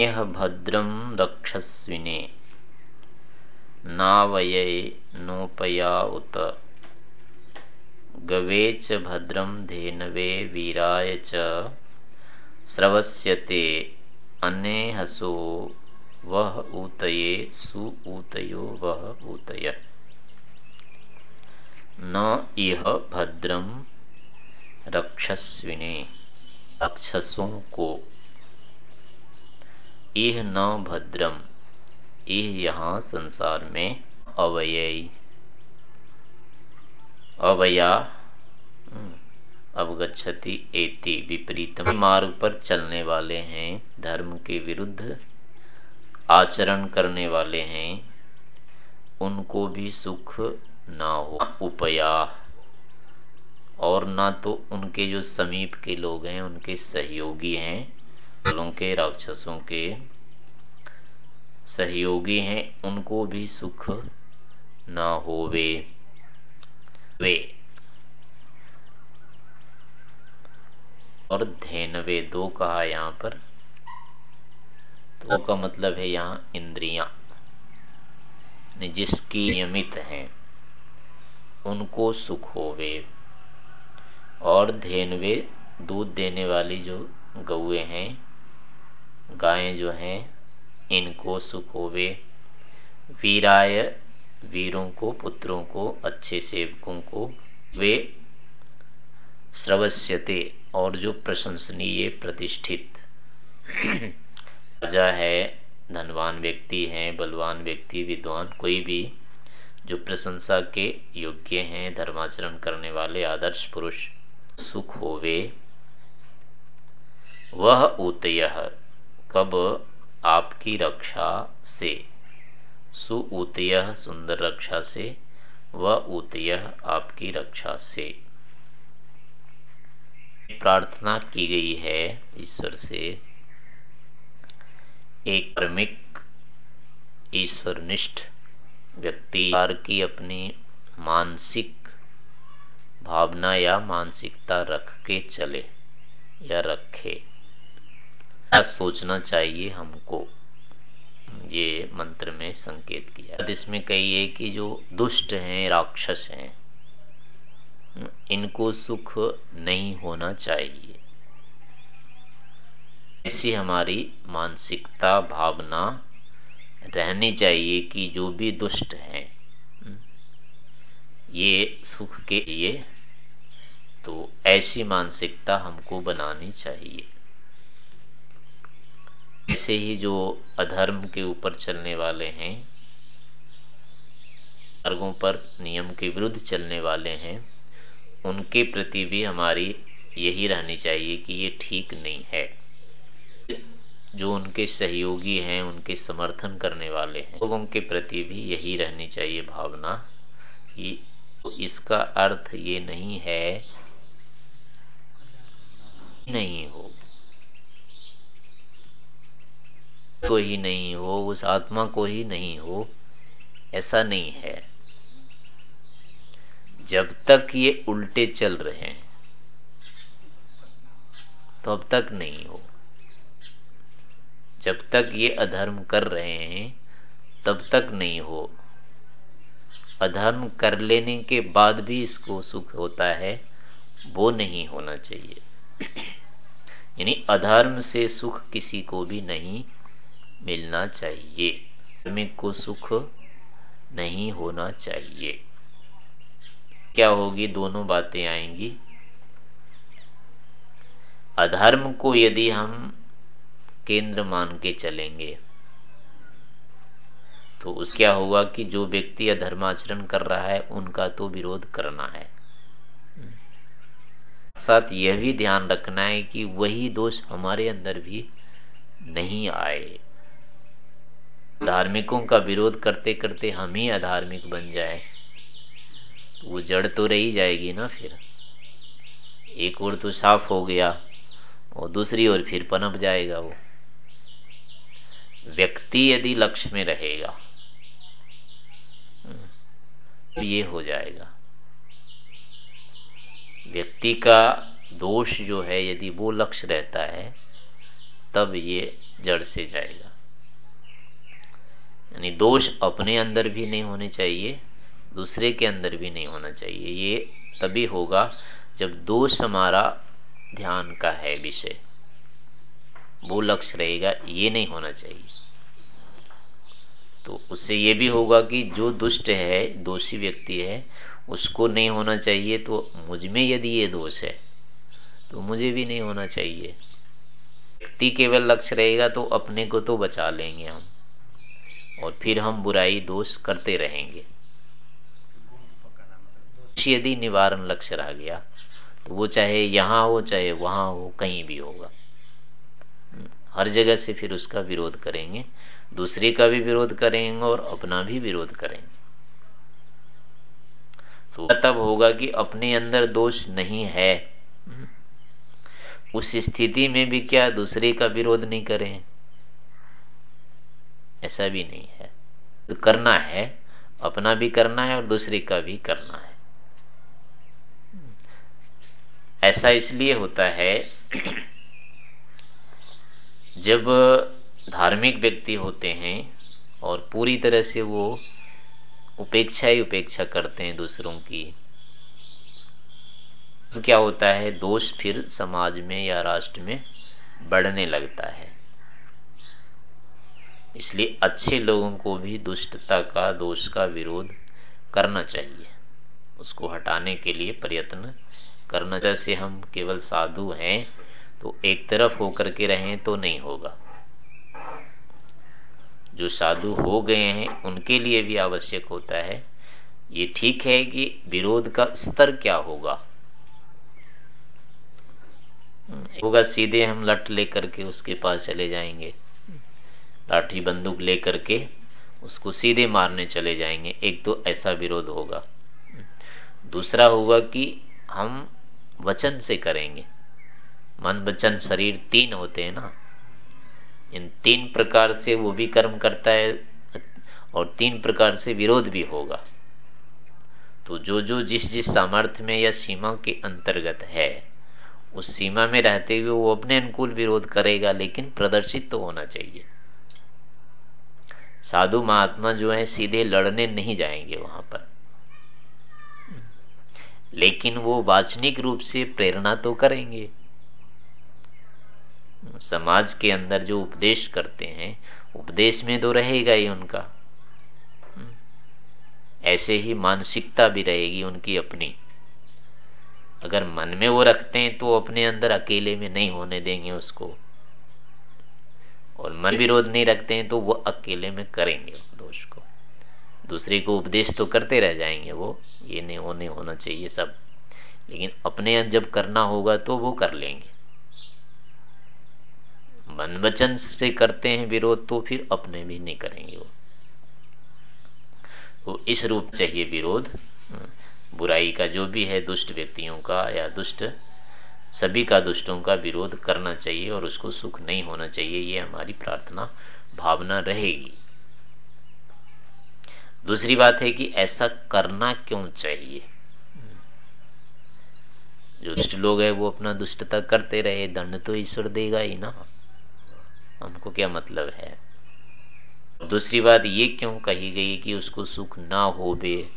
यह भद्रम रक्षस्विने नावये नोपया उत गवे च धेनवे वीराय च। स्रवस्यते अनेहसो वह ऊतये सु ऊतयो वह ऊतय। न इह भद्रम रक्षस्विने। राक्षसों को इह न भद्रम इह यहाँ संसार में अवययी। अवया हम्म, अवगछति एति विपरीत मार्ग पर चलने वाले हैं धर्म के विरुद्ध आचरण करने वाले हैं उनको भी सुख ना हो। उपया और ना तो उनके जो समीप के लोग हैं उनके सहयोगी हैं लोगों के, राक्षसों के सहयोगी हैं, उनको भी सुख न होवे। वे और धेनवे दो कहा यहाँ पर। तो का मतलब है यहाँ इंद्रियाँ, जिसकी नियमित हैं, उनको सुख होवे। और धेनवे दूध देने वाली जो गौए हैं गायें जो हैं, इनको सुख होवे वीराय वीरों को, पुत्रों को, अच्छे सेवकों को वे श्रवस्यते और जो प्रशंसनीय प्रतिष्ठित राजा है, धनवान व्यक्ति है, बलवान व्यक्ति, विद्वान, कोई भी जो प्रशंसा के योग्य हैं, धर्माचरण करने वाले, आदर्श पुरुष, सुख होवे। वह उतय कब आपकी रक्षा से? सु उतय सुंदर रक्षा से वह उतय आपकी रक्षा से। प्रार्थना की गई है ईश्वर से। एक क्रमिक, ईश्वरनिष्ठ व्यक्ति की अपनी मानसिक भावना या मानसिकता रख के चले या रखे। सोचना चाहिए हमको? ये मंत्र में संकेत किया। इसमें कही है कि जो दुष्ट हैं, राक्षस हैं, इनको सुख नहीं होना चाहिए। ऐसी हमारी मानसिकता, भावना रहनी चाहिए कि जो भी दुष्ट हैं, ये सुख के लिए तो ऐसी मानसिकता हमको बनानी चाहिए। ऐसे ही जो अधर्म के ऊपर चलने वाले हैं, मार्गों पर नियम के विरुद्ध चलने वाले हैं, उनके प्रति भी हमारी यही रहनी चाहिए कि ये ठीक नहीं है। जो उनके सहयोगी हैं, उनके समर्थन करने वाले हैं, लोगों के प्रति भी यही रहनी चाहिए भावना कि इसका अर्थ ये नहीं है नहीं हो। को ही नहीं हो, उस आत्मा को ही नहीं हो, ऐसा नहीं है। जब तक ये उल्टे चल रहे हैं तो अब तक नहीं हो। जब तक ये अधर्म कर रहे हैं, तब तक नहीं हो। अधर्म कर लेने के बाद भी इसको सुख होता है, वो नहीं होना चाहिए। यानी अधर्म से सुख किसी को भी नहीं मिलना चाहिए। धार्मिक को सुख नहीं होना चाहिए। क्या होगी? दोनों बातें आएँगी। अधर्म को यदि हम केंद्र मान के चलेंगे तो उस क्या होगा कि जो व्यक्ति अधर्माचरण कर रहा है, उनका तो विरोध करना है। साथ यह भी ध्यान रखना है कि वही दोष हमारे अंदर भी नहीं आए। धार्मिकों का विरोध करते करते हम ही अधार्मिक बन जाए। तो वो जड़ तो रही जाएगी ना फिर। एक ओर तो साफ़ हो गया, और दूसरी ओर फिर पनप जाएगा वो। व्यक्ति यदि लक्ष्य में रहेगा तो ये हो जाएगा। व्यक्ति का दोष जो है, यदि वो लक्ष्य रहता है, तब ये जड़ से जाएगा। यानी दोष अपने अंदर भी नहीं होने चाहिए, दूसरे के अंदर भी नहीं होना चाहिए। ये तभी होगा जब दोष हमारा ध्यान का है विषय। वो लक्ष्य रहेगा, ये नहीं होना चाहिए। तो उससे ये भी होगा कि जो दुष्ट है, दोषी व्यक्ति है, उसको नहीं होना चाहिए। तो मुझमें यदि ये दोष है तो मुझे भी नहीं होना चाहिए। व्यक्ति केवल लक्ष्य रहेगा तो अपने को तो बचा लेंगे हम। और फिर हम बुराई दोष करते रहेंगे। यदि निवारण लक्ष्य रह गया तो वो चाहे यहाँ हो, चाहे वहाँ हो, कहीं भी होगा। हर जगह से फिर उसका विरोध करेंगे, दूसरे का भी विरोध करेंगे और अपना भी विरोध करेंगे। तो तब होगा कि अपने अंदर दोष नहीं है। उस स्थिति में भी क्या दूसरे का विरोध नहीं करें? ऐसा भी नहीं है। तो करना है, अपना भी करना है और दूसरे का भी करना है। ऐसा इसलिए होता है, जब धार्मिक व्यक्ति होते हैं और पूरी तरह से वो उपेक्षा ही उपेक्षा करते हैं दूसरों की तो क्या होता है, दोष फिर समाज में या राष्ट्र में बढ़ने लगता है। इसलिए अच्छे लोगों को भी दुष्टता का, दोष का विरोध करना चाहिए। उसको हटाने के लिए प्रयत्न करना। जैसे हम केवल साधु हैं तो एक तरफ़ होकर के रहें तो नहीं होगा। जो साधु हो गए हैं, उनके लिए भी आवश्यक होता है। ये ठीक है कि विरोध का स्तर क्या होगा? होगा सीधे हम लट लेकर के उसके पास चले जाएँगे। लाठी बंदूक लेकर के उसको सीधे मारने चले जाएँगे। एक तो ऐसा विरोध होगा। दूसरा होगा कि हम वचन से करेंगे। मन, वचन, शरीर तीन होते हैं ना। इन तीन प्रकार से वो भी कर्म करता है और तीन प्रकार से विरोध भी होगा। तो जो जो जिस जिस सामर्थ्य में या सीमा के अंतर्गत है, उस सीमा में रहते हुए वो अपने अनुकूल विरोध करेगा, लेकिन प्रदर्शित तो होना चाहिए। साधु महात्मा जो है, सीधे लड़ने नहीं जाएँगे वहाँ पर। लेकिन वो वाचनिक रूप से प्रेरणा तो करेंगे। समाज के अंदर जो उपदेश करते हैं, उपदेश में तो रहेगा ही उनका। ऐसे ही मानसिकता भी रहेगी उनकी अपनी। अगर मन में वो रखते हैं तो अपने अंदर अकेले में नहीं होने देंगे उसको। और मन विरोध नहीं रखते हैं तो वो अकेले में करेंगे दोष को। दूसरे को उपदेश तो करते रह जाएँगे वो, ये नहीं होने होना चाहिए सब। लेकिन अपने जब करना होगा तो वो कर लेंगे। मन वचन से करते हैं विरोध तो फिर अपने भी नहीं करेंगे वो। तो इस रूप चाहिए विरोध। बुराई का जो भी है, दुष्ट व्यक्तियों का या दुष्ट सभी का दुष्टों का विरोध करना चाहिए और उसको सुख नहीं होना चाहिए, ये हमारी प्रार्थना भावना रहेगी। दूसरी बात है कि ऐसा करना क्यों चाहिए? जो दुष्ट लोग है, वो अपना दुष्टता करते रहे, दंड तो ईश्वर देगा ही ना। हमको क्या मतलब है? दूसरी बात ये क्यों कही गई कि उसको सुख ना हो बे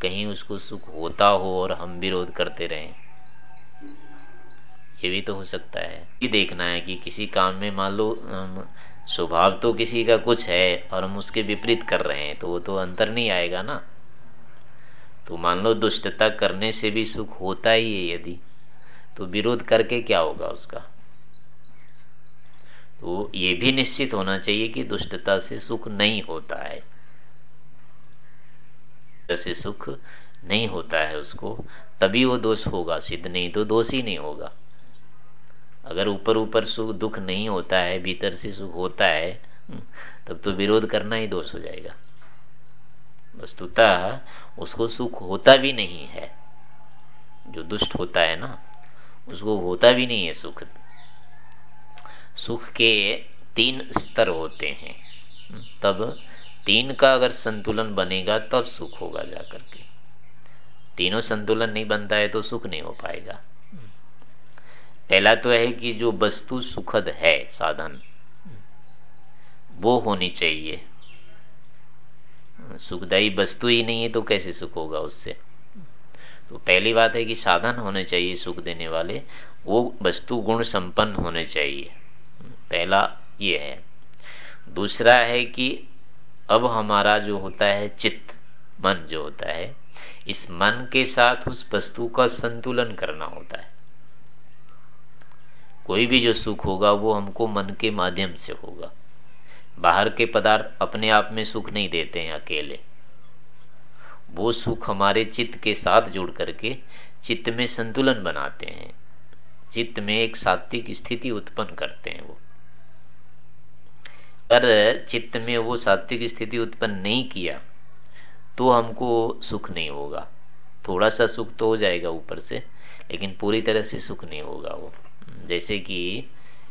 कहीं उसको सुख होता हो और हम विरोध करते रहें? ये भी तो हो सकता है। ये देखना है कि किसी काम में मान लो स्वभाव तो किसी का कुछ है और हम उसके विपरीत कर रहे हैं तो वो तो अंतर नहीं आएगा ना। तो मान लो दुष्टता करने से भी सुख होता ही है यदि तो विरोध करके क्या होगा उसका? तो ये भी निश्चित होना चाहिए कि दुष्टता से सुख नहीं होता है। से सुख नहीं होता है उसको, तभी वो दोष होगा, सिद्ध नहीं तो दोष ही नहीं होगा। अगर ऊपर ऊपर सुख दुख नहीं होता है भीतर से सुख होता है हम्म, तब तो विरोध करना ही दोष हो जाएगा। वस्तुतः उसको सुख होता भी नहीं है। जो दुष्ट होता है ना उसको होता भी नहीं है सुख। सुख के तीन स्तर होते हैं। तब तीन का अगर संतुलन बनेगा तब सुख होगा जाकर के। तीनों संतुलन नहीं बनता है तो सुख नहीं हो पाएगा। पहला तो है कि जो वस्तु सुखद है, साधन, वो होनी चाहिए। सुखदायी वस्तु ही नहीं है तो कैसे सुख होगा उससे? तो पहली बात है कि साधन होने चाहिए सुख देने वाले, वो वस्तु गुण संपन्न होने चाहिए। पहला ये है। दूसरा है कि अब हमारा जो होता है चित्त, मन जो होता है, इस मन के साथ उस वस्तु का संतुलन करना होता है। कोई भी जो सुख होगा वो हमको मन के माध्यम से होगा। बाहर के पदार्थ अपने आप में सुख नहीं देते हैं अकेले। वो सुख हमारे चित्त के साथ जुड़ करके चित्त में संतुलन बनाते हैं। चित्त में एक सात्विक स्थिति उत्पन्न करते हैं वो। अगर चित्त में वो सात्विक स्थिति उत्पन्न नहीं किया तो हमको सुख नहीं होगा। थोड़ा सा सुख तो हो जाएगा ऊपर से, लेकिन पूरी तरह से सुख नहीं होगा वो। जैसे कि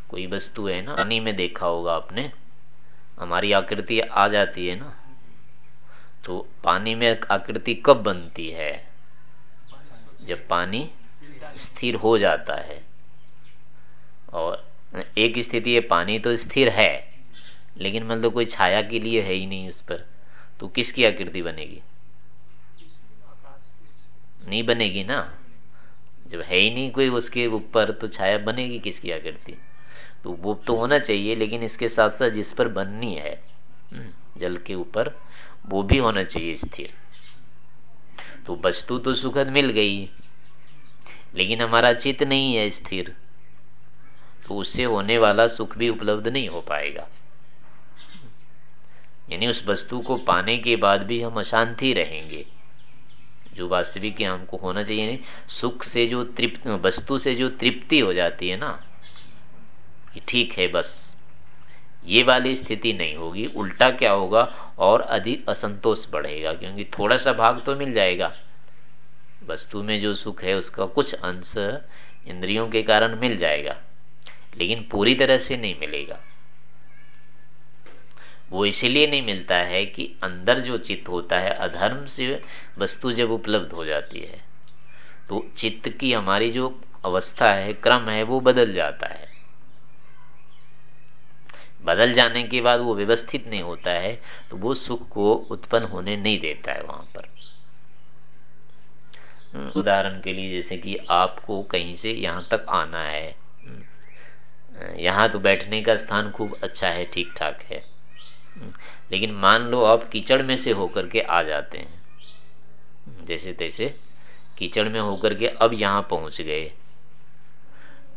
कोई वस्तु है ना पानी में देखा होगा आपने, हमारी आकृति आ जाती है ना तो पानी में आकृति कब बनती है? जब पानी स्थिर हो जाता है। और एक स्थिति है, पानी तो स्थिर है, लेकिन मतलब कोई छाया के लिए है ही नहीं उस पर तो किसकी आकृति बनेगी? नहीं बनेगी ना? जब है ही नहीं कोई उसके ऊपर तो छाया बनेगी किसकी आकृति? तो वो तो होना चाहिए लेकिन इसके साथ साथ जिस पर बननी है हम्म, जल के ऊपर वो भी होना चाहिए स्थिर। तो वस्तु तो सुखद मिल गई लेकिन हमारा चित्त नहीं है स्थिर। तो उससे होने वाला सुख भी उपलब्ध नहीं हो पाएगा। यानी उस वस्तु को पाने के बाद भी हम अशांति रहेंगे। जो वास्तविक हमको होना चाहिए नहीं, सुख से जो तृप्त, वस्तु से जो तृप्ति हो जाती है ना, कि ठीक है बस, ये वाली स्थिति नहीं होगी, उल्टा क्या होगा, और अधिक असंतोष बढ़ेगा, क्योंकि थोड़ा सा भाग तो मिल जाएगा। वस्तु में जो सुख है, उसका कुछ अंश इंद्रियों के कारण मिल जाएगा, लेकिन पूरी तरह से नहीं मिलेगा। वो इसीलिए नहीं मिलता है कि अंदर जो चित्त होता है अधर्म से वस्तु जब उपलब्ध हो जाती है तो चित्त की हमारी जो अवस्था है क्रम है वो बदल जाता है। बदल जाने के बाद वो व्यवस्थित नहीं होता है तो वो सुख को उत्पन्न होने नहीं देता है वहाँ पर। हम्म, उदाहरण के लिए जैसे कि आपको कहीं से यहाँ तक आना है हम्म, यहाँ तो बैठने का स्थान खूब अच्छा है ठीक ठाक है। लेकिन मान लो आप कीचड़ में से होकर के आ जाते हैं। जैसे तैसे कीचड़ में होकर के अब यहाँ पहुँच गए।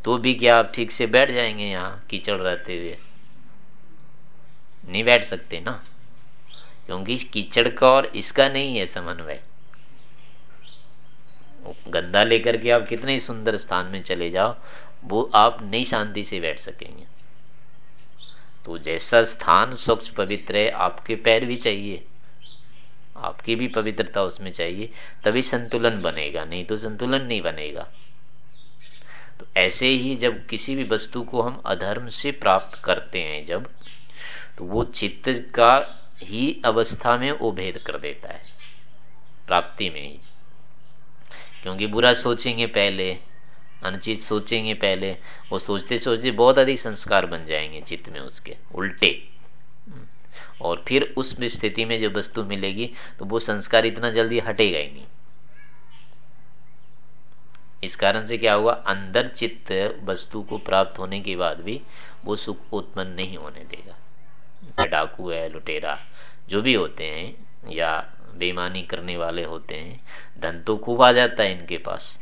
तो भी क्या आप ठीक से बैठ जाएँगे यहाँ कीचड़ रहते हुए? नहीं बैठ सकते ना? क्योंकि कीचड़ का और इसका नहीं है समन्वय। गंदा लेकर के आप कितने सुंदर स्थान में चले जाओ, वो आप नहीं शांति से बैठ सकेंगे। तो जैसा स्थान स्वच्छ पवित्र है, आपके पैर भी चाहिए। आपकी भी पवित्रता उसमें चाहिए, तभी संतुलन बनेगा, नहीं तो संतुलन नहीं बनेगा। तो ऐसे ही जब किसी भी वस्तु को हम अधर्म से प्राप्त करते हैं जब तो वो चित्त का ही अवस्था में वो भेद कर देता है, प्राप्ति में ही। क्योंकि बुरा सोचेंगे पहले अनुचित सोचेंगे पहले। वो सोचते सोचते बहुत अधिक संस्कार बन जाएँगे चित्त में उसके, उल्टे। और फिर उस स्थिति में जब वस्तु मिलेगी तो वो संस्कार इतना जल्दी हटेगा ही नहीं। इस कारण से क्या हुआ? अंदर चित्त वस्तु को प्राप्त होने के बाद भी वो सुख उत्पन्न नहीं होने देगा। डाकू है, लुटेरा, जो भी होते हैं, या बेईमानी करने वाले होते हैं, धन तो खूब आ जाता है इनके पास।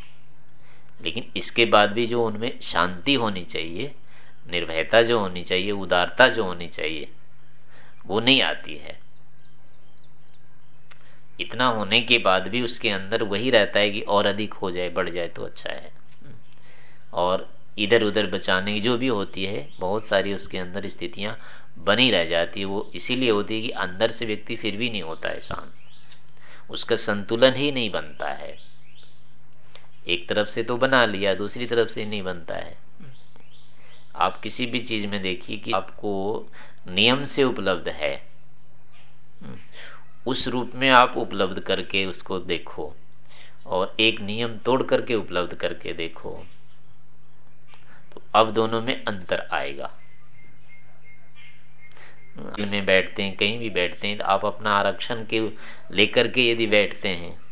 लेकिन इसके बाद भी जो उनमें शांति होनी चाहिए, निर्भयता जो होनी चाहिए, उदारता जो होनी चाहिए, वो नहीं आती है। इतना होने के बाद भी उसके अंदर वही रहता है कि और अधिक हो जाए, बढ़ जाए तो अच्छा है। और इधर उधर बचाने की जो भी होती है, बहुत सारी उसके अंदर स्थितियाँ बनी रह जाती है। वो इसीलिए होती है कि अंदर से व्यक्ति फिर भी नहीं होता है शांत। उसका संतुलन ही नहीं बनता है। एक तरफ़ से तो बना लिया दूसरी तरफ़ से नहीं बनता है। आप किसी भी चीज़ में देखिए कि आपको नियम से उपलब्ध है। उस रूप में आप उपलब्ध करके उसको देखो और एक नियम तोड़ करके उपलब्ध करके देखो तो अब दोनों में अंतर आएगा। में बैठते हैं कहीं भी बैठते हैं तो आप अपना आरक्षण के लेकर के यदि बैठते हैं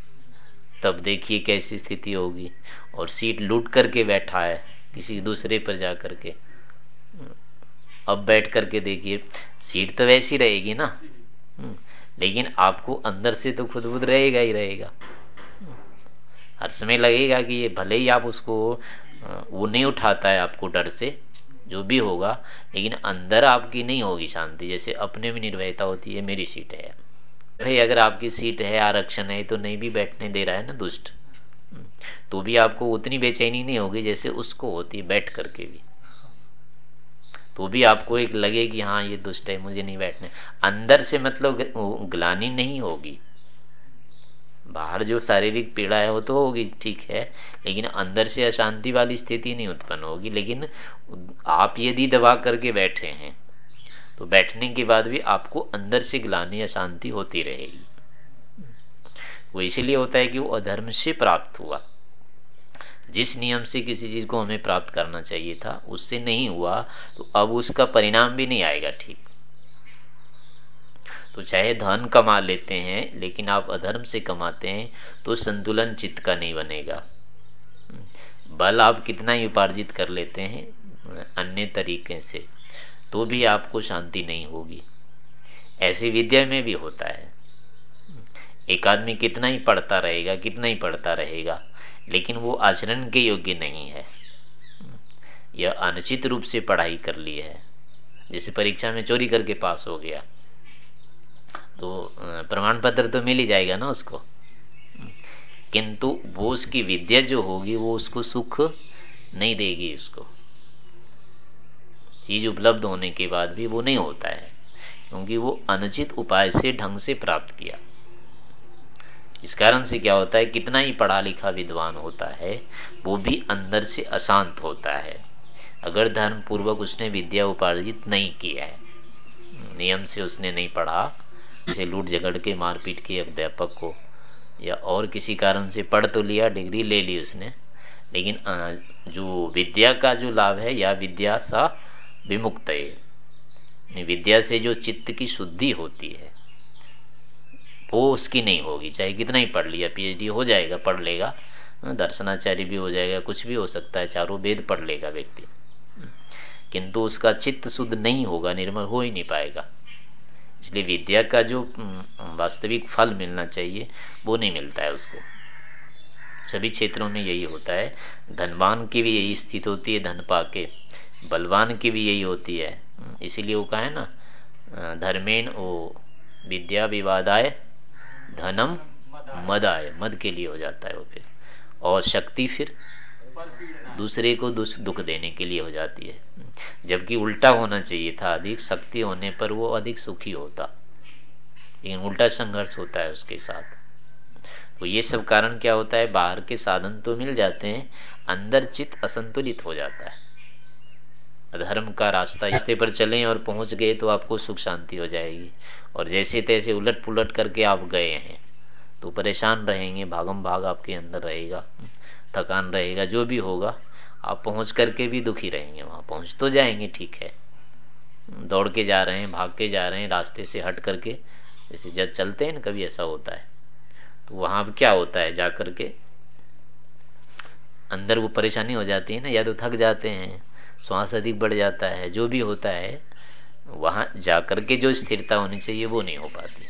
तब देखिए कैसी स्थिति होगी। और सीट लूट करके बैठा है, किसी दूसरे पर जा करके। अब बैठ करके देखिए, सीट तो वैसी रहेगी ना। लेकिन आपको अंदर से तो खुद बुद रहेगा ही रहेगा। हर समय लगेगा कि ये भले ही आप उसको, वो नहीं उठाता है आपको डर से, जो भी होगा, लेकिन अंदर आपकी नहीं होगी शांति। जैसे अपने में निर्भयता होती है, मेरी सीट है। भाई, अगर आपकी सीट है, आरक्षण है तो नहीं भी बैठने दे रहा है ना दुष्ट? तो भी आपको उतनी बेचैनी नहीं होगी जैसे उसको होती है बैठ करके भी। तो भी आपको एक लगे कि हाँ ये दुष्ट है, मुझे नहीं बैठने अंदर से मतलब ग्लानी नहीं होगी। बाहर जो शारीरिक पीड़ा है, वो तो होगी, ठीक है। लेकिन अंदर से अशांति वाली स्थिति नहीं उत्पन्न होगी। लेकिन आप यदि दबा करके बैठे हैं तो बैठने के बाद भी आपको अंदर से ग्लानी या शांति होती रहेगी। वो इसीलिए होता है कि वो अधर्म से प्राप्त हुआ। जिस नियम से किसी चीज़ को हमें प्राप्त करना चाहिए था, उससे नहीं हुआ तो अब उसका परिणाम भी नहीं आएगा ठीक। तो चाहे धन कमा लेते हैं, लेकिन आप अधर्म से कमाते हैं तो संतुलन चित्त का नहीं बनेगा। बल आप कितना ही उपार्जित कर लेते हैं, अन्य तरीके से। तो भी आपको शांति नहीं होगी। ऐसी विद्या में भी होता है। एक आदमी कितना ही पढ़ता रहेगा, कितना ही पढ़ता रहेगा, लेकिन वो आचरण के योग्य नहीं है। यह अनुचित रूप से पढ़ाई कर ली है, जैसे परीक्षा में चोरी करके पास हो गया। तो प्रमाण पत्र तो मिल ही जाएगा ना उसको। किंतु वो उसकी विद्या जो होगी, वो उसको सुख नहीं देगी उसको। चीज़ उपलब्ध होने के बाद भी वो नहीं होता है, क्योंकि वो अनुचित उपाय से ढंग से प्राप्त किया। इस कारण से क्या होता है, कितना ही पढ़ा लिखा विद्वान होता है, वो भी अंदर से अशांत होता है। अगर धर्म पूर्वक उसने विद्या उपार्जित नहीं किया है, नियम से उसने नहीं पढ़ा से लूट झगड़ के मारपीट के अध्यापक को, या और किसी कारण से पढ़ तो लिया, डिग्री ले ली उसने, लेकिन जो विद्या का जो लाभ है, या विद्या सा विमुक्त विद्या से जो चित्त की शुद्धि होती है, वो उसकी नहीं होगी। चाहे कितना ही पढ़ लिया पीएचडी हो जाएगा, पढ़ लेगा दर्शनाचार्य भी हो जाएगा, कुछ भी हो सकता है, चारों वेद पढ़ लेगा व्यक्ति। किंतु उसका चित्त शुद्ध नहीं होगा, निर्मल हो ही नहीं पाएगा। इसलिए विद्या का जो वास्तविक फल मिलना चाहिए, वो नहीं मिलता है उसको। सभी क्षेत्रों में यही होता है। धनवान की भी यही स्थिति होती है, धन पाके। बलवान की भी यही होती है। इसीलिए वो कहा है ना धर्मेन वो विद्या विवादाय धनम मद आय मद के लिए हो जाता है वो फिर। और शक्ति फिर दूसरे को दुख देने के लिए हो जाती है। जबकि उल्टा होना चाहिए था अधिक, शक्ति होने पर वो अधिक सुखी होता। लेकिन उल्टा संघर्ष होता है उसके साथ। तो ये सब कारण क्या होता है? बाहर के साधन तो मिल जाते हैं, अंदर चित्त असंतुलित हो जाता है। धर्म का रास्ता रिश्ते पर चलें और पहुँच गए तो आपको सुख शांति हो जाएगी। और जैसे तैसे उलट पुलट करके आप गए हैं तो परेशान रहेंगे, भागम भाग आपके अंदर रहेगा, थकान रहेगा, जो भी होगा, आप पहुँच करके भी दुखी रहेंगे वहाँ। पहुँच तो जाएँगे, ठीक है। दौड़ के जा रहे हैं, भाग के जा रहे हैं, रास्ते से हट करके, जैसे जब चलते हैं ना, कभी ऐसा होता है। तो वहाँ क्या होता है, जा करके, अंदर वो परेशानी हो जाती है ना, या तो थक जाते हैं श्वास अधिक बढ़ जाता है, जो भी होता है, वहाँ जाकर के जो स्थिरता होनी चाहिए, वो नहीं हो पाती।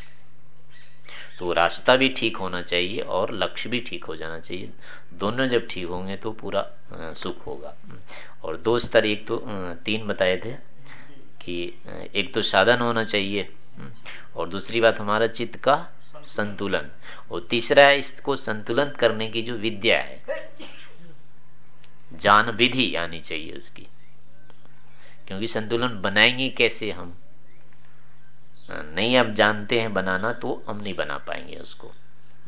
तो रास्ता भी ठीक होना चाहिए और लक्ष्य भी ठीक हो जाना चाहिए। दोनों जब ठीक होंगे तो पूरा सुख होगा। और दो स्तर, एक तो तीन बताए थे कि एक तो साधन होना चाहिए और दूसरी बात हमारा चित्त का संतुलन। और तीसरा है, इसको संतुलन करने की जो विद्या है, जान विधि आनी चाहिए उसकी। क्योंकि संतुलन बनाएँगे कैसे हम? नहीं अब जानते हैं बनाना तो हम नहीं बना पाएँगे उसको।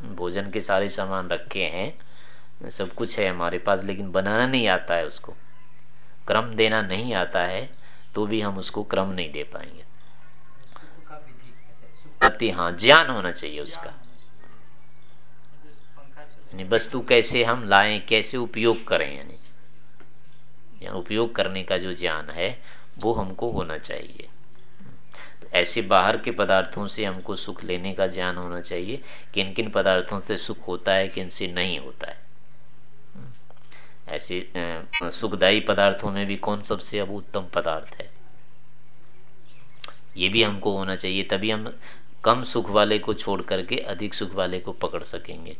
भोजन के सारे सामान रखे हैं, सब कुछ है हमारे पास, लेकिन बनाना नहीं आता है उसको। क्रम देना नहीं आता है तो भी हम उसको क्रम नहीं दे पाएँगे। हाँ ज्ञान होना चाहिए उसका। वस्तु कैसे हम लाएँ, कैसे उपयोग करें, यानी उपयोग करने का जो ज्ञान है, वो हमको होना चाहिए। तो ऐसे बाहर के पदार्थों से हमको सुख लेने का ज्ञान होना चाहिए किन किन पदार्थों से सुख होता है, किन से नहीं होता है। ऐसे सुखदायी पदार्थों में भी कौन सबसे अब उत्तम पदार्थ है? ये भी हमको होना चाहिए, तभी हम कम सुख वाले को छोड़ करके अधिक सुख वाले को पकड़ सकेंगे।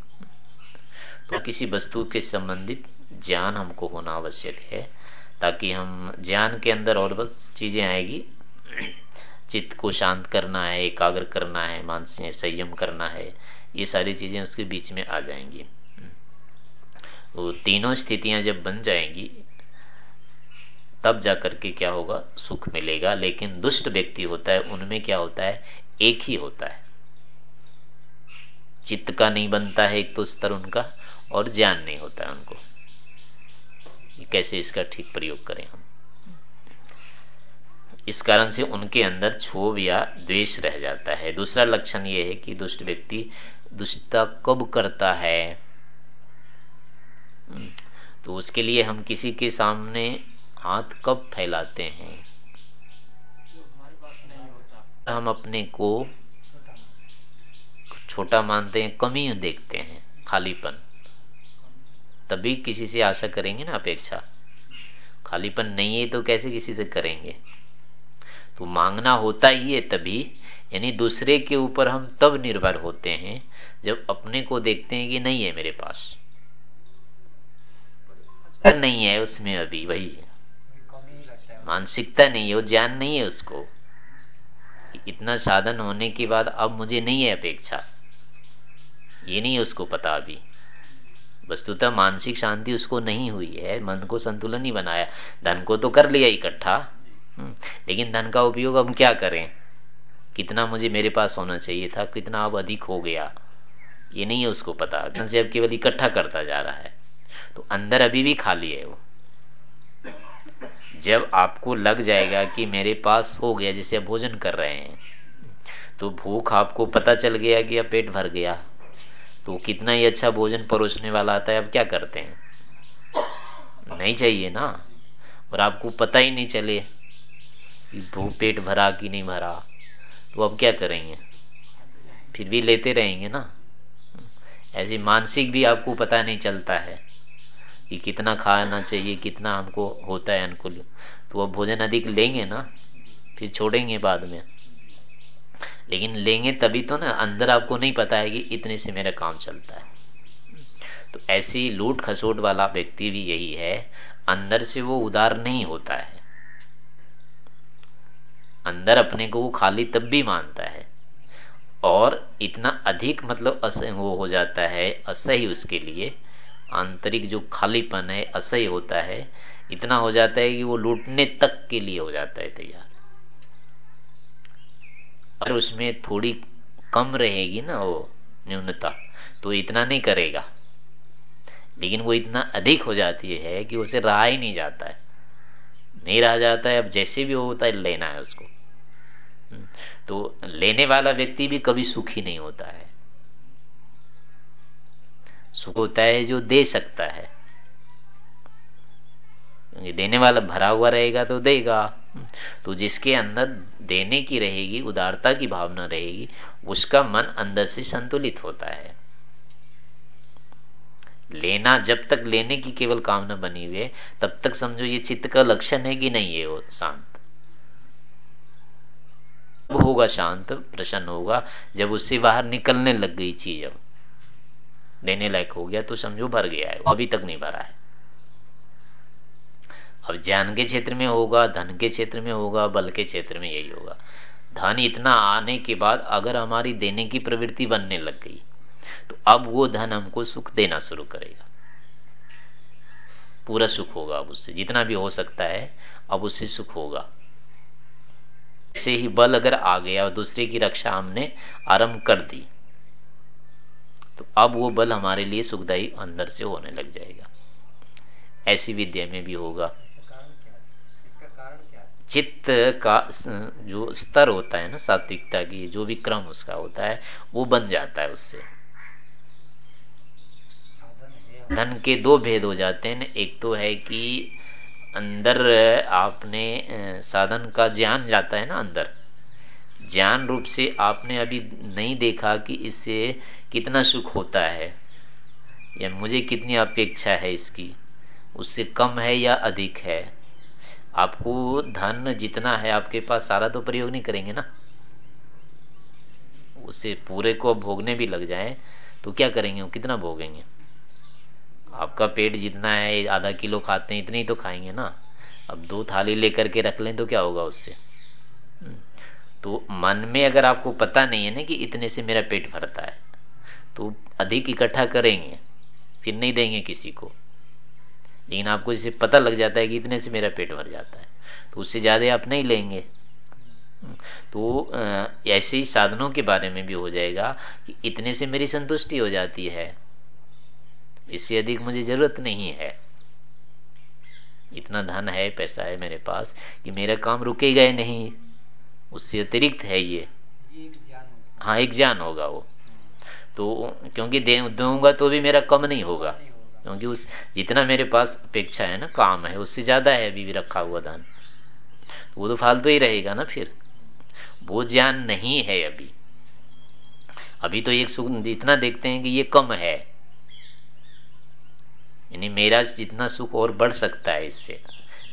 तो किसी वस्तु के संबंधित ज्ञान हमको होना आवश्यक है। ताकि हम ज्ञान के अंदर और बस चीज़ें आएगी। चित्त को शांत करना है, एकाग्र करना है, मानसिक संयम करना है, ये सारी चीज़ें उसके बीच में आ जाएँगी। वो तीनों स्थितियाँ जब बन जाएँगी, तब जाकर के क्या होगा? सुख मिलेगा। लेकिन दुष्ट व्यक्ति होता है, उनमें क्या होता है? एक ही होता है। चित्त का नहीं बनता है, एक तो स्तर उनका, और ज्ञान नहीं होता है उनको। कैसे इसका ठीक प्रयोग करें हम। इस कारण से उनके अंदर क्षोभ या द्वेष रह जाता है। दूसरा लक्षण यह है कि दुष्ट व्यक्ति दुष्टता कब करता है? तो उसके लिए हम किसी के सामने हाथ कब फैलाते हैं? हम अपने को छोटा मानते हैं, कमी देखते हैं, खालीपन। तभी किसी से आशा करेंगे ना अपेक्षा। खालीपन नहीं है तो कैसे किसी से करेंगे? तो मांगना होता ही है तभी, यानी दूसरे के ऊपर हम तब निर्भर होते हैं, जब अपने को देखते हैं कि नहीं है मेरे पास। नहीं है उसमें अभी, वही मानसिकता नहीं है, वो ज्ञान नहीं है उसको। इतना साधन होने के बाद अब मुझे नहीं है अपेक्षा। ये नहीं उसको पता अभी। वस्तुतः मानसिक शांति उसको नहीं हुई है। मन को संतुलन नहीं बनाया। धन को तो कर लिया इकट्ठा। हम्म, लेकिन धन का उपयोग हम क्या करें? कितना मुझे मेरे पास होना चाहिए था कितना अब अधिक हो गया? ये नहीं है उसको पता। धन से अब केवल इकट्ठा करता जा रहा है। तो अंदर अभी भी खाली है वो। जब आपको लग जाएगा कि मेरे पास हो गया जैसे भोजन कर रहे हैं तो भूख आपको पता चल गया कि अब पेट भर गया। तो कितना ही अच्छा भोजन परोसने वाला आता है, अब क्या करते हैं? नहीं चाहिए ना? और आपको पता ही नहीं चले कि पेट भरा कि नहीं भरा। तो अब क्या करेंगे? फिर भी लेते रहेंगे ना? ऐसे मानसिक भी आपको पता नहीं चलता है कि कितना खाना चाहिए, कितना हमको होता है अनुकूल। तो अब भोजन अधिक लेंगे ना, फिर छोड़ेंगे बाद में। लेकिन लेंगे तभी तो ना अंदर आपको नहीं पता है कि इतने से मेरा काम चलता है। तो ऐसी लूट खसोट वाला व्यक्ति भी यही है, अंदर से वो उदार नहीं होता है। अंदर अपने को वो खाली तब भी मानता है। और इतना अधिक मतलब असह वो हो जाता है असह्य उसके लिए। आंतरिक जो खालीपन है असह्य होता है। इतना हो जाता है कि वो लूटने तक के लिए हो जाता है तैयार। अगर उसमें थोड़ी कम रहेगी ना वो न्यूनता तो इतना नहीं करेगा। लेकिन वो इतना अधिक हो जाती है कि उसे रहा ही नहीं जाता है। नहीं रहा जाता है अब जैसे भी होता है लेना है उसको। हम्म, तो लेने वाला व्यक्ति भी कभी सुखी नहीं होता है। सुख होता है जो दे सकता है। देने वाला भरा हुआ रहेगा तो देगा। तो जिसके अंदर देने की रहेगी, उदारता की भावना रहेगी, उसका मन अंदर से संतुलित होता है। लेना, जब तक लेने की केवल कामना बनी हुई है, तब तक समझो ये चित्त का लक्षण है कि नहीं है वो शांत। होगा शांत, प्रसन्न होगा, जब उससे बाहर निकलने लग गई चीज़, अब देने लायक हो गया तो समझो भर गया है अभी तक नहीं भरा है। अब ज्ञान के क्षेत्र में होगा, धन के क्षेत्र में होगा, बल के क्षेत्र में यही होगा। धन इतना आने के बाद अगर हमारी देने की प्रवृत्ति बनने लग गई तो अब वो धन हमको सुख देना शुरू करेगा। पूरा सुख होगा अब उससे, जितना भी हो सकता है, अब उससे सुख होगा। ऐसे ही बल अगर आ गया और दूसरे की रक्षा हमने आरंभ कर दी तो अब वो बल हमारे लिए सुखदायी अंदर से होने लग जाएगा। ऐसी विद्या में भी होगा। चित्त का जो स्तर होता है ना सात्विकता की, जो भी क्रम उसका होता है, वो बन जाता है उससे। धन के दो भेद हो जाते हैं। एक तो है कि अंदर आपने साधन का ज्ञान जाता है ना अंदर। ज्ञान रूप से आपने अभी नहीं देखा कि इससे कितना सुख होता है, या मुझे कितनी अपेक्षा है इसकी, उससे कम है या अधिक है। आपको धन जितना है आपके पास, सारा तो प्रयोग नहीं करेंगे ना। उसे पूरे को भोगने भी लग जाए तो क्या करेंगे, वो कितना भोगेंगे? आपका पेट जितना है, आधा किलो खाते हैं, इतने ही तो खाएँगे ना। अब दो थाली लेकर के रख लें तो क्या होगा उससे? हम्म। तो मन में अगर आपको पता नहीं है ना कि इतने से मेरा पेट भरता है तो अधिक इकट्ठा करेंगे, फिर नहीं देंगे किसी को। लेकिन आपको इसे पता लग जाता है कि इतने से मेरा पेट भर जाता है। तो उससे ज़्यादा आप नहीं लेंगे। तो ऐसे ही साधनों के बारे में भी हो जाएगा कि इतने से मेरी संतुष्टि हो जाती है। इससे अधिक मुझे ज़रूरत नहीं है। इतना धन है, पैसा है मेरे पास कि मेरा काम रुकेगा नहीं। उससे अतिरिक्त है ये। हाँ एक ज्ञान होगा वो। तो क्योंकि दूँगा तो भी मेरा कम नहीं होगा। क्योंकि उस, जितना मेरे पास अपेक्षा है ना, काम है, उससे ज़्यादा है अभी भी रखा हुआ धन वो तो फालतू ही रहेगा ना फिर। वो ज्ञान नहीं है अभी। अभी तो एक सुख इतना देखते हैं कि ये कम है। यानी मेरा जितना सुख और बढ़ सकता है इससे।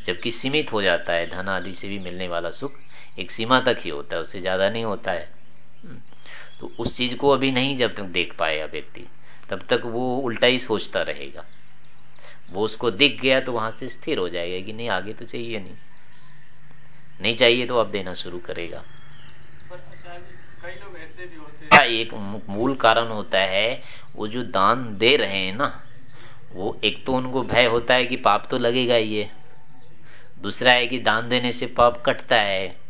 जबकि सीमित हो जाता है, धन आदि से भी मिलने वाला सुख एक सीमा तक ही होता है, उससे ज़्यादा नहीं होता है। हम्म। तो उस चीज़ को अभी नहीं जब तक देख पाएगा व्यक्ति। तब तक वो उल्टा ही सोचता रहेगा। वो उसको दिख गया तो वहाँ से स्थिर हो जाएगा कि नहीं, आगे तो चाहिए नहीं। नहीं चाहिए तो अब देना शुरू करेगा। कई लोग ऐसे भी होते एक मूल कारण होता है, वो जो दान दे रहे हैं ना, वो एक तो उनको भय होता है कि पाप तो लगेगा है। दूसरा है कि दान देने से पाप कटता है।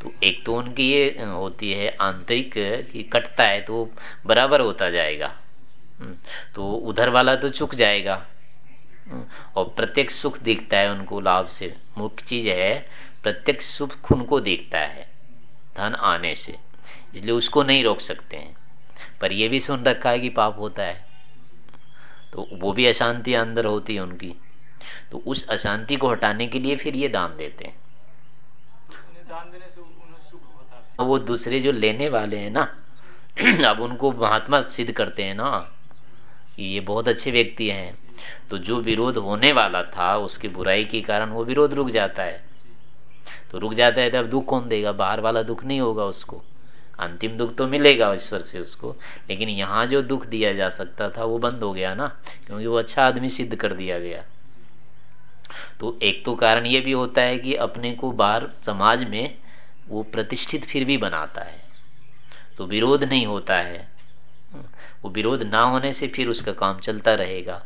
तो एक तो उनकी ये होती है आंतरिक कि कटता है तो बराबर होता जाएगा। तो उधर वाला तो चुक जाएगा। और प्रत्येक सुख दिखता है उनको लाभ से। मुख्य चीज़ है, प्रत्येक सुख उनको देखता है, धन आने से। इसलिए उसको नहीं रोक सकते हैं। पर यह भी सुन रखा है कि पाप होता है। तो वो भी अशांति अंदर होती है उनकी। तो उस अशांति को हटाने के लिए फिर ये दान देते हैं दान देने से उन्हें सुख होता है वो दूसरे जो लेने वाले हैं ना, अब उनको महात्मा सिद्ध करते हैं ना। ये बहुत अच्छे व्यक्ति हैं। तो जो विरोध होने वाला था, उसकी बुराई के कारण वो विरोध रुक जाता है। तो रुक जाता है तब दुख कौन देगा? बाहर वाला दुख नहीं होगा उसको। अंतिम दुख तो मिलेगा ईश्वर से उसको। लेकिन यहाँ जो दुख दिया जा सकता था, वो बंद हो गया ना, क्योंकि वो अच्छा आदमी सिद्ध कर दिया गया। तो एक तो कारण ये भी होता है कि अपने को बाहर समाज में वो प्रतिष्ठित फिर भी बनाता है। तो विरोध नहीं होता है। वो विरोध ना होने से फिर उसका काम चलता रहेगा।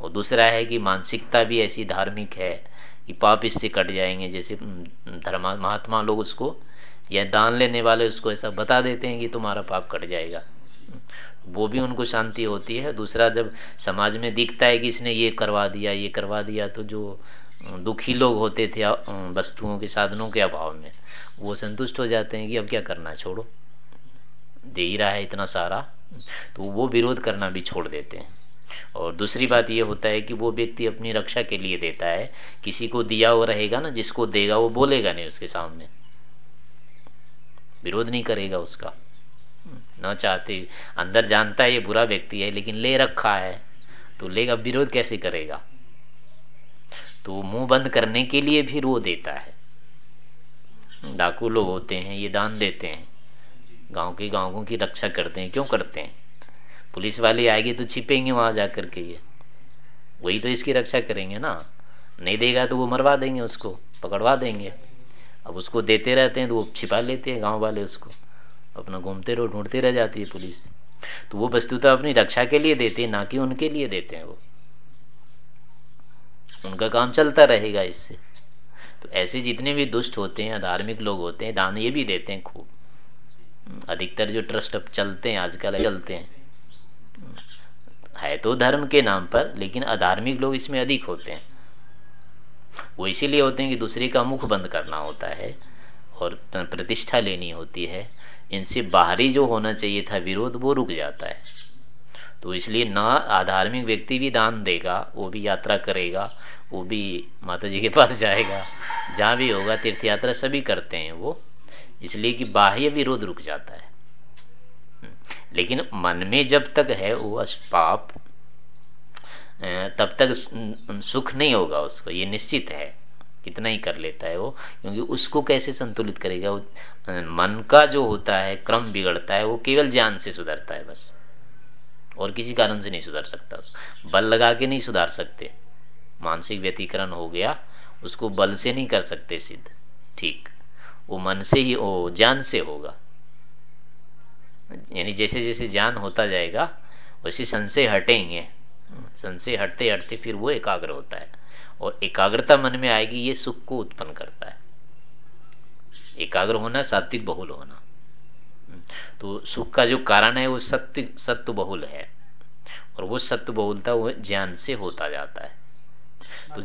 और दूसरा है कि मानसिकता भी ऐसी धार्मिक है कि पाप इससे कट जाएँगे। जैसे धर्मा, महात्मा लोग उसको, या दान लेने वाले उसको ऐसा बता देते हैं कि तुम्हारा पाप कट जाएगा। वो भी उनको शांति होती है। दूसरा, जब समाज में दिखता है कि इसने ये करवा दिया, ये करवा दिया तो जो दुखी लोग होते थे वस्तुओं के साधनों के अभाव में। वो संतुष्ट हो जाते हैं कि अब क्या करना छोड़ो। दे ही रहा है इतना सारा तो वो विरोध करना भी छोड़ देते हैं। और दूसरी बात ये होता है कि वो व्यक्ति अपनी रक्षा के लिए देता है। किसी को दिया वो रहेगा ना, जिसको देगा, वो बोलेगा नहीं उसके सामने। विरोध नहीं करेगा उसका। न चाहते, अंदर जानता है ये बुरा व्यक्ति है, लेकिन ले रखा है तो लेगा विरोध कैसे करेगा? तो मुँह बंद करने के लिए भी वो देता है। डाकू लोग होते हैं, ये दान देते हैं। गाँव के गाँवों की रक्षा करते हैं, क्यों करते हैं? पुलिस वाले आएगी तो छिपेंगे वहाँ जाकर के ये। वही तो इसकी रक्षा करेंगे ना। नहीं देगा तो वो मरवा देंगे उसको, पकड़वा देंगे। अब उसको देते रहते हैं तो वो छिपा लेते हैं गाँव वाले उसको। अपना घूमते रहो, ढूंढते रह जाती है पुलिस। तो वो वस्तुतः अपनी रक्षा के लिए देते हैं, ना कि उनके लिए देते हैं वो। उनका काम चलता रहेगा इससे। तो ऐसे जितने भी दुष्ट होते हैं, धार्मिक लोग होते हैं, दान ये भी देते हैं खूब। अधिकतर जो ट्रस्ट अब चलते हैं, आजकल चलते हैं। है तो धर्म के नाम पर, लेकिन अधार्मिक लोग इसमें अधिक होते हैं। वो इसीलिए होते हैं कि दूसरे का मुख बंद करना होता है और प्रतिष्ठा लेनी होती है। इनसे बाहरी जो होना चाहिए था विरोध, वो रुक जाता है। तो इसलिए न आधार्मिक व्यक्ति भी दान देगा, वो भी यात्रा करेगा, वो भी माता जी के पास जाएगा, जहाँ भी होगा तीर्थ यात्रा सभी करते हैं वो। इसलिए कि बाह्य विरोध रुक जाता है। लेकिन मन में जब तक है वो पाप तब तक सुख नहीं होगा उसको, ये निश्चित है कितना ही कर लेता है वो, क्योंकि उसको कैसे संतुलित करेगा मन का जो होता है, क्रम बिगड़ता है, वो केवल ज्ञान से सुधरता है बस। और किसी कारण से नहीं सुधार सकता। बल लगा के नहीं सुधार सकते। मानसिक व्यतीकरण हो गया, उसको बल से नहीं कर सकते सिद्ध। ठीक। वो मन से ही ज्ञान से होगा। यानी जैसे जैसे ज्ञान होता जाएगा, वैसे संशय हटेंगे। संशय हटते हटते फिर वो एकाग्र होता है। और एकाग्रता मन में आएगी, ये सुख को उत्पन्न करता है। एकाग्र होना, सात्विक बहुल होना। तो सुख का जो कारण है वो सत्य सत्य बहुल है। और वो सत्य बहुलता वो ज्ञान से होता जाता है। तो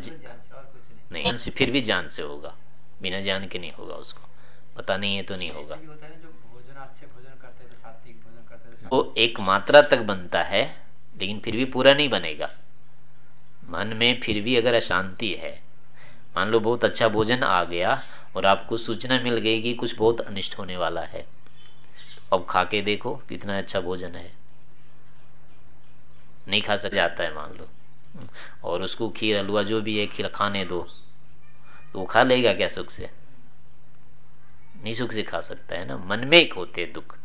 नहीं। ज्ञान से फिर भी ज्ञान से होगा। बिना ज्ञान के नहीं होगा उसको। पता नहीं है तो नहीं होगा। वो एक मात्रा तक बनता है लेकिन फिर भी पूरा नहीं बनेगा। मन में फिर भी अगर अशांति है मान लो बहुत अच्छा भोजन आ गया और आपको सूचना मिल गई कि कुछ बहुत अनिष्ट होने वाला है अब खा के देखो कितना अच्छा भोजन है। नहीं खा सक जाता है, मान लो। और उसको खीर, हलवा, जो भी है, खीर खाने दो। तो वो खा लेगा क्या सुख से? नहीं सुख से खा सकता है ना। मन में एक होते दुख।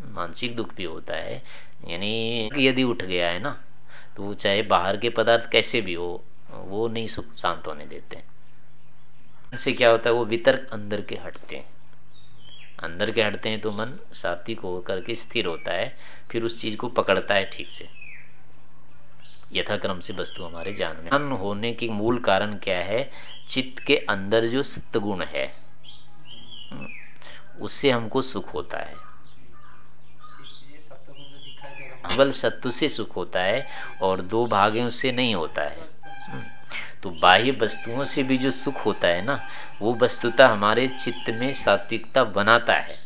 मानसिक दुख भी होता है। यानी यदि उठ गया है ना तो वो चाहे बाहर के पदार्थ कैसे भी हो, वो नहीं सुख शांत होने देते। से क्या होता है, वो वितर्क अंदर के हटते हैं। अंदर के हटते हैं तो मन सात्विक होकर के स्थिर होता है फिर उस चीज़ को पकड़ता है ठीक से। यथाक्रम से वस्तु हमारे जान में। होने के मूल कारण क्या है? चित्त के अंदर जो सत्गुण है हम्म, उससे हमको सुख होता है। केवल सत्व से सुख होता है और दो भागे उससे नहीं होता है। हम्म, तो बाह्य वस्तुओं से भी जो सुख होता है ना, वो वस्तुता हमारे चित्त में सात्विकता बनाता है।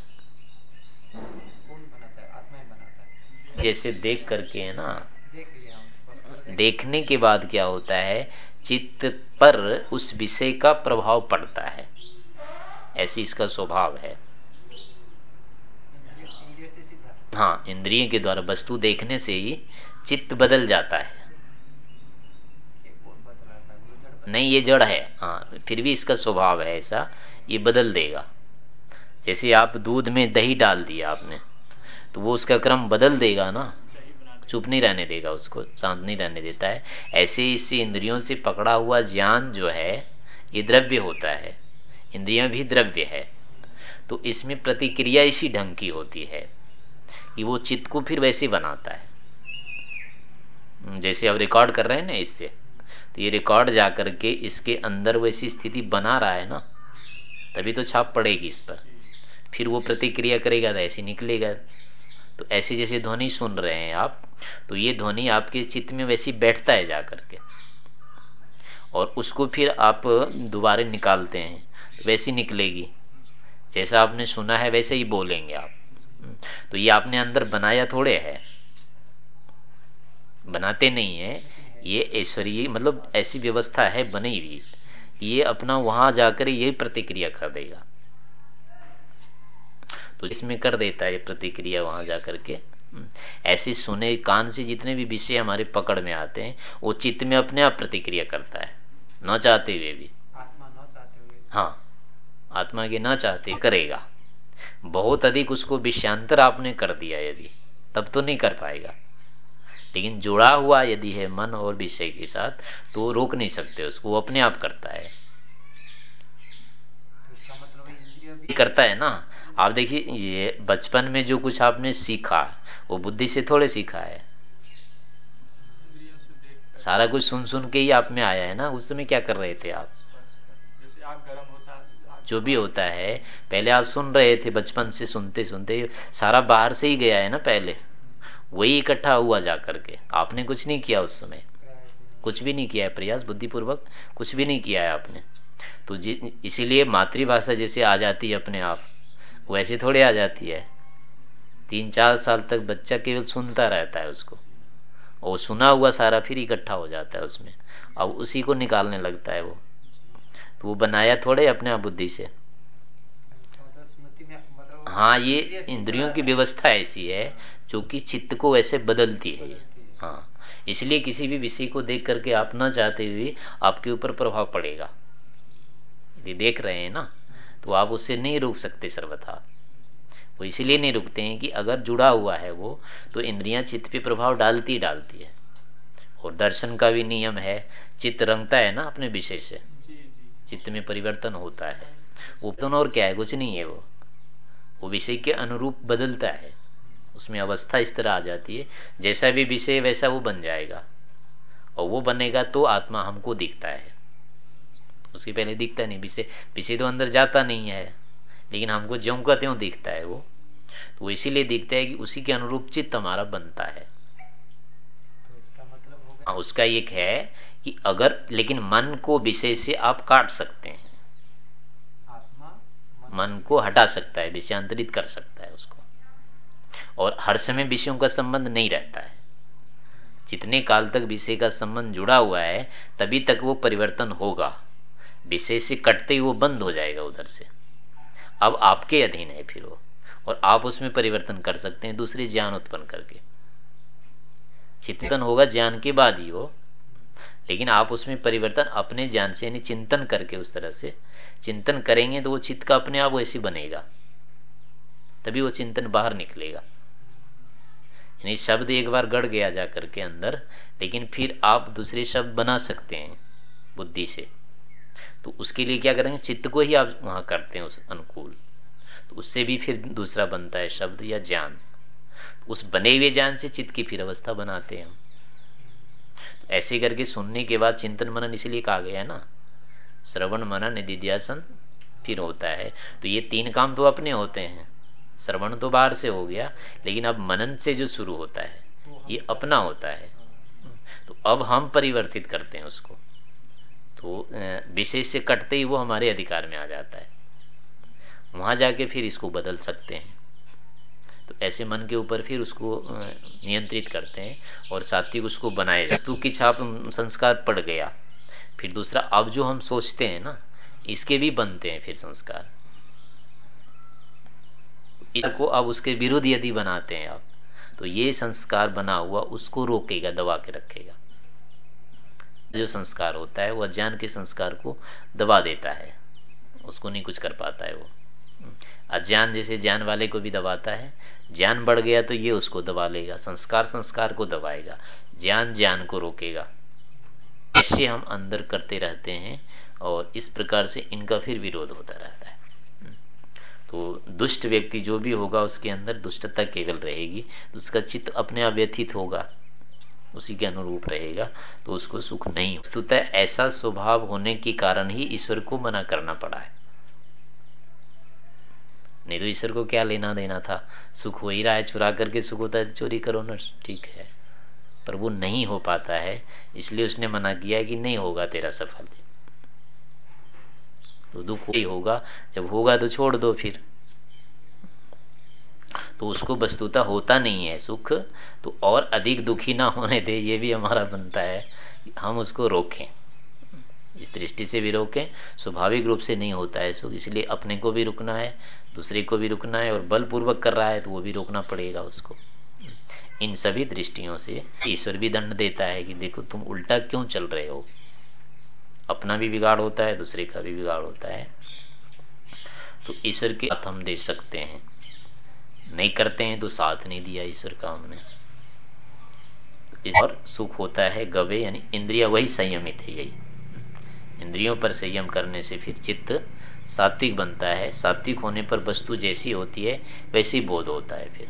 जैसे देख करके है ना, देखने के बाद क्या होता है, चित्त पर उस विषय का प्रभाव पड़ता है। ऐसी इसका स्वभाव है। हाँ इंद्रिय के द्वारा वस्तु देखने से ही चित्त बदल जाता है। नहीं ये जड़ है। हाँ। फिर भी इसका स्वभाव है ऐसा ये बदल देगा। जैसे आप दूध में दही डाल दिया आपने तो वो उसका क्रम बदल देगा ना। चुप नहीं रहने देगा उसको शांत नहीं रहने देता है। ऐसे ही इससे इंद्रियों से पकड़ा हुआ ज्ञान जो है ये द्रव्य होता है। इंद्रिया भी द्रव्य है। तो इसमें प्रतिक्रिया इसी ढंग की होती है कि वो चित्त को फिर वैसे बनाता है। जैसे अब रिकॉर्ड कर रहे हैं ना इससे तो ये रिकॉर्ड जा करके इसके अंदर वैसी स्थिति बना रहा है ना, तभी तो छाप पड़ेगी इस पर। फिर वो प्रतिक्रिया करेगा तो ऐसे निकलेगा। तो ऐसी जैसे ध्वनि सुन रहे हैं आप तो ये ध्वनि आपके चित्त में वैसी बैठता है जा करके और उसको फिर आप दोबारा निकालते हैं तो वैसी निकलेगी। जैसा आपने सुना है वैसे ही बोलेंगे आप। तो ये आपने अंदर बनाया थोड़े है। बनाते नहीं है ये ऐश्वर्य मतलब ऐसी व्यवस्था है बनी हुई ये अपना वहाँ जाकर ये प्रतिक्रिया कर देगा। तो इसमें कर देता है प्रतिक्रिया वहाँ जाकर के। ऐसे सुने कान से जितने भी विषय हमारे पकड़ में आते हैं वो चित्त में अपने आप प्रतिक्रिया करता है न चाहते हुए भी। चाहते हुए। हाँ आत्मा के ना चाहते करेगा। बहुत अधिक उसको विषयांतर आपने कर दिया यदि तब तो नहीं कर पाएगा। लेकिन जुड़ा हुआ यदि है मन और विषय के साथ तो रोक नहीं सकते उसको वो अपने आप करता है। तो करता है ना? आप देखिए ये बचपन में जो कुछ आपने सीखा वो बुद्धि से थोड़े सीखा है। सारा कुछ सुन सुन के ही आप में आया है ना? उस समय क्या कर रहे थे आप? जो भी होता है पहले आप सुन रहे थे बचपन से सुनते सुनते सारा बाहर से ही गया है ना पहले? वही इकट्ठा हुआ जा करके। आपने कुछ नहीं किया उस समय। कुछ भी नहीं किया है प्रयास बुद्धिपूर्वक कुछ भी नहीं किया है आपने। तो इसीलिए मातृभाषा जैसे आ जाती है अपने आप वैसे थोड़े आ जाती है। तीन चार साल तक बच्चा केवल सुनता रहता है उसको। और सुना हुआ सारा फिर इकट्ठा हो जाता है उसमें। अब उसी को निकालने लगता है वो। तो वो बनाया थोड़े अपने आप बुद्धि से। मतलब हाँ ये इंद्रियों की व्यवस्था ऐसी है जो कि चित्त को वैसे बदलती है। ये हाँ। इसलिए किसी भी विषय को देख करके आप ना चाहते हुए आपके ऊपर प्रभाव पड़ेगा। यदि देख रहे हैं ना तो आप उससे नहीं रोक सकते सर्वथा। वो इसलिए नहीं रुकते हैं कि अगर जुड़ा हुआ है वो तो इंद्रियाँ चित्त पे प्रभाव डालती डालती है। और दर्शन का भी नियम है, चित्त रंगता है ना अपने विषय से। चित्त में परिवर्तन होता है। वो और क्या है? कुछ नहीं है वो। वो विषय के अनुरूप बदलता है। उसमें अवस्था इस तरह आ जाती है जैसा भी विषय वैसा वो बन जाएगा। और वो बनेगा तो आत्मा हमको दिखता है। उसके पहले दिखता नहीं विषय विषय तो अंदर जाता नहीं है लेकिन हमको ज्यों का त्यों दिखता है वो। तो वो इसीलिए दिखता है कि उसी के अनुरूप चित्त हमारा बनता है। तो इसका मतलब हाँ उसका एक है कि अगर लेकिन मन को विषय से आप काट सकते हैं। मन को हटा सकता है विषयांतरित कर सकता है। और हर समय विषयों का संबंध नहीं रहता है। जितने काल तक विषय का संबंध जुड़ा हुआ है तभी तक वो परिवर्तन होगा। विषय से कटते ही वो बंद हो जाएगा उधर से। अब आपके अधीन है फिर वो और आप उसमें परिवर्तन कर सकते हैं दूसरे ज्ञान उत्पन्न करके। चिंतन होगा ज्ञान के बाद ही वो लेकिन आप उसमें परिवर्तन अपने ज्ञान से यानी चिंतन करके उस तरह से चिंतन करेंगे तो वो चित्त का अपने आप वैसे बनेगा। तभी वो चिंतन बाहर निकलेगा। यानी शब्द एक बार गढ़ गया जा करके अंदर, लेकिन फिर आप दूसरे शब्द बना सकते हैं बुद्धि से। तो उसके लिए क्या करेंगे? चित्त को ही आप वहाँ करते हैं उस अनुकूल। तो उससे भी फिर दूसरा बनता है शब्द या ज्ञान। उस बने हुए ज्ञान से चित्त की फिर अवस्था बनाते हैं हम। तो ऐसे करके सुनने के बाद चिंतन मनन इसलिए कहा गया है ना, श्रवण मनन, निधिध्यासन, फिर होता है। तो ये तीन काम तो अपने होते हैं। श्रवण तो बाहर से हो गया लेकिन अब मनन से जो शुरू होता है ये अपना होता है। तो अब हम परिवर्तित करते हैं उसको। तो विशेष से कटते ही वो हमारे अधिकार में आ जाता है। वहाँ जाके फिर इसको बदल सकते हैं। तो ऐसे मन के ऊपर फिर उसको नियंत्रित करते हैं और सात्विक उसको बनाए। वस्तु की छाप संस्कार पड़ गया। फिर दूसरा अब जो हम सोचते हैं ना इसके भी बनते हैं फिर संस्कार। को अब उसके विरुद्ध यदि बनाते हैं आप तो ये संस्कार बना हुआ उसको रोकेगा, दबा के रखेगा। जो संस्कार होता है वह ज्ञान के संस्कार को दबा देता है। उसको नहीं कुछ कर पाता है वो। अज्ञान जैसे ज्ञान वाले को भी दबाता है। ज्ञान बढ़ गया तो ये उसको दबा लेगा, संस्कार संस्कार को दबाएगा। ज्ञान ज्ञान को रोकेगा। ऐसे हम अंदर करते रहते हैं और इस प्रकार से इनका फिर विरोध होता रहता है। तो दुष्ट व्यक्ति जो भी होगा उसके अंदर दुष्टता केवल रहेगी तो उसका चित्त अपने आप व्यथित होगा, उसी के अनुरूप रहेगा तो उसको सुख नहीं। वस्तुतः ऐसा स्वभाव होने के कारण ही ईश्वर को मना करना पड़ा है। नहीं तो ईश्वर को क्या लेना देना था? सुख हो ही रहा है, चुरा करके सुख होता है चोरी करो ना, ठीक है। पर वो नहीं हो पाता है, इसलिए उसने मना किया कि नहीं होगा तेरा सफल। तो दुख ही होगा। जब होगा तो छोड़ दो फिर। तो उसको वस्तुता होता नहीं है सुख तो और अधिक दुखी ना होने दे, ये भी हमारा बनता है। हम उसको रोकें। इस दृष्टि से भी रोकें। स्वाभाविक रूप से नहीं होता है सुख, इसलिए अपने को भी रुकना है, दूसरे को भी रुकना है, और बलपूर्वक कर रहा है तो वो भी रोकना पड़ेगा उसको। इन सभी दृष्टियों से ईश्वर भी दंड देता है कि देखो तुम उल्टा क्यों चल रहे हो? अपना भी बिगाड़ होता है, दूसरे का भी बिगाड़ होता है। तो ईश्वर के साथ हम दे सकते हैं। नहीं करते हैं तो साथ नहीं दिया ईश्वर का हमने। और सुख होता है गवे, यानी इंद्रिया वही संयमित है यही। इंद्रियों पर संयम करने से फिर चित्त सात्विक बनता है। सात्विक होने पर वस्तु जैसी होती है, वैसी बोध होता है फिर।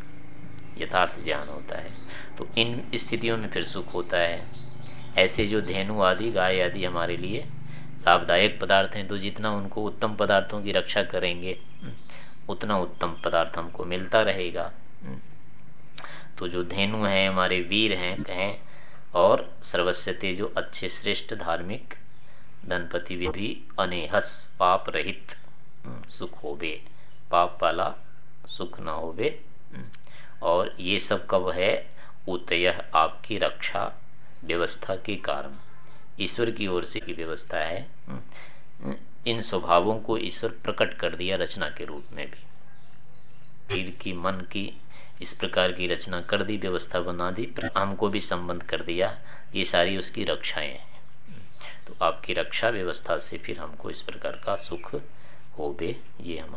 यथार्थ ज्ञान होता है। तो इन स्थितियों में फिर सुख होता है। ऐसे जो धेनु आदि, गाय आदि हमारे लिए लाभदायक पदार्थ हैं तो जितना उनको उत्तम पदार्थों की रक्षा करेंगे, उतना उत्तम पदार्थ हमको मिलता रहेगा। तो जो धेनु हैं, हमारे वीर हैं, कहें, और सर्वस्वते जो अच्छे, श्रेष्ठ, धार्मिक धनपति भी अनेहस पाप रहित सुख होवे। पाप वाला सुख न होवे। और ये सब कब है? उतय आपकी रक्षा व्यवस्था के कारण। ईश्वर की ओर से की व्यवस्था है। इन स्वभावों को ईश्वर प्रकट कर दिया रचना के रूप में भी। शरीर की, मन की, इस प्रकार की रचना कर दी, व्यवस्था बना दी प्राण को भी संबंध कर दिया। ये सारी उसकी रक्षाएँ हैं। तो आपकी रक्षा व्यवस्था से फिर हमको इस प्रकार का सुख हो बे ये हमारा